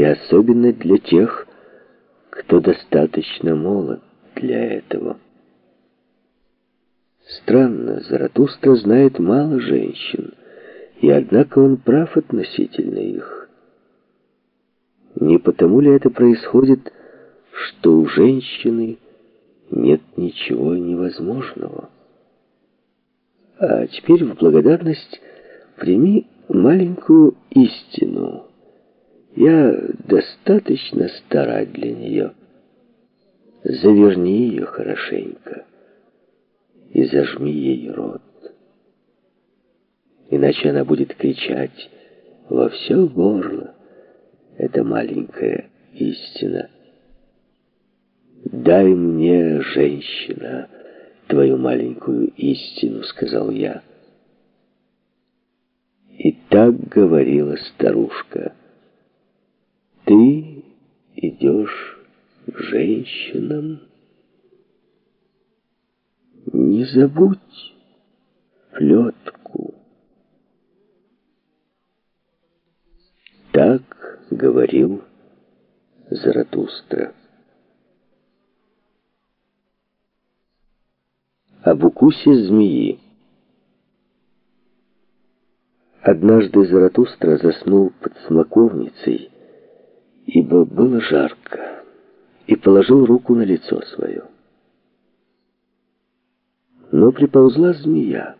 и особенно для тех, кто достаточно молод для этого. Странно, Заратустра знает мало женщин, и однако он прав относительно их. Не потому ли это происходит, что у женщины нет ничего невозможного? А теперь в благодарность прими маленькую истину. Я достаточно стара для нее. Заверни ее хорошенько и зажми ей рот. Иначе она будет кричать во все горло. Это маленькая истина. «Дай мне, женщина, твою маленькую истину», — сказал я. И так говорила старушка. «Ты идешь к женщинам?» Не забудь плетку. Так говорил Заратустра. Об укусе змеи. Однажды Заратустра заснул под смоковницей, ибо было жарко, и положил руку на лицо свое но приползла змея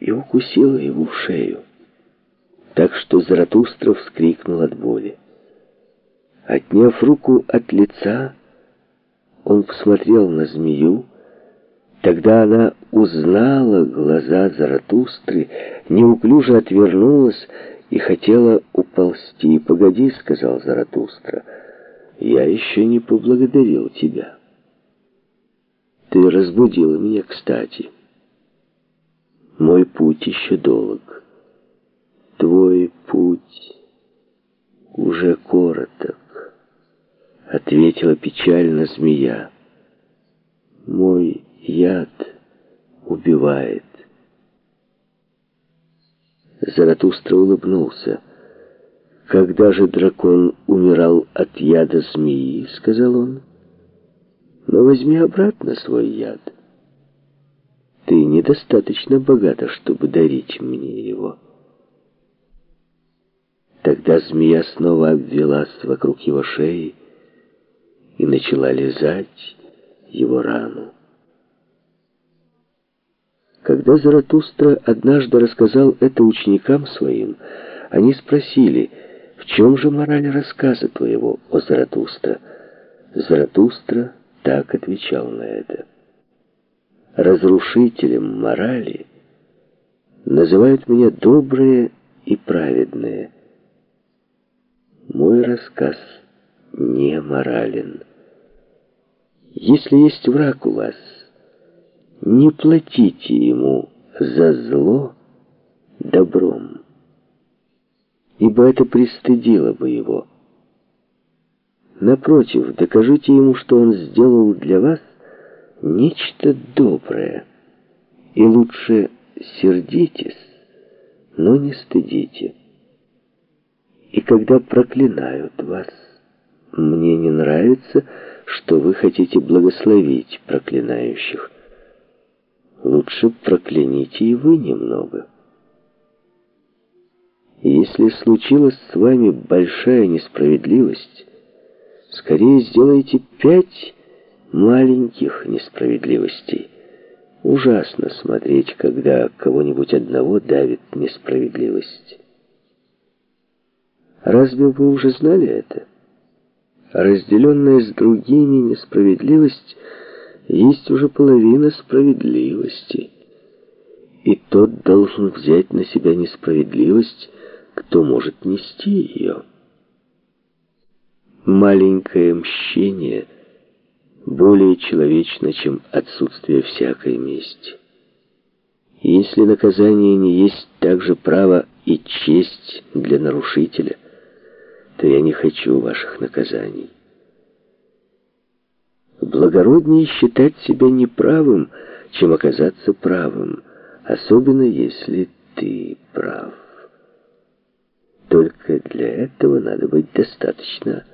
и укусила его в шею, так что Заратустра вскрикнул от боли. Отняв руку от лица, он посмотрел на змею, Тогда она узнала глаза Заратустры, неуклюже отвернулась и хотела уползти. «Погоди», — сказал Заратустра, — «я еще не поблагодарил тебя». Ты разбудила меня кстати. Мой путь еще долг. Твой путь уже короток, ответила печально змея. Мой яд убивает. Заратустра улыбнулся. «Когда же дракон умирал от яда змеи?» — сказал он но возьми обратно свой яд. Ты недостаточно богата, чтобы дарить мне его. Тогда змея снова обвелась вокруг его шеи и начала лизать его рану. Когда Заратустра однажды рассказал это ученикам своим, они спросили, в чем же мораль рассказа твоего, о Заратустра? Заратустра так отвечал на это. Разрушителем морали называют меня добрые и праведные. Мой рассказ не морален. Если есть враг у вас, не платите ему за зло добром, ибо это пристыдило бы его. Напротив, докажите ему, что он сделал для вас нечто доброе. И лучше сердитесь, но не стыдите. И когда проклинают вас, мне не нравится, что вы хотите благословить проклинающих. Лучше прокляните и вы немного. Если случилась с вами большая несправедливость, Скорее сделайте пять маленьких несправедливостей. Ужасно смотреть, когда кого-нибудь одного давит несправедливость. Разве вы уже знали это? Разделенная с другими несправедливость есть уже половина справедливости. И тот должен взять на себя несправедливость, кто может нести ее маленькое мщение более человечно, чем отсутствие всякой мести. если наказание не есть также право и честь для нарушителя, то я не хочу ваших наказаний. Благороднее считать себя неправым, чем оказаться правым, особенно если ты прав. Только для этого надо быть достаточно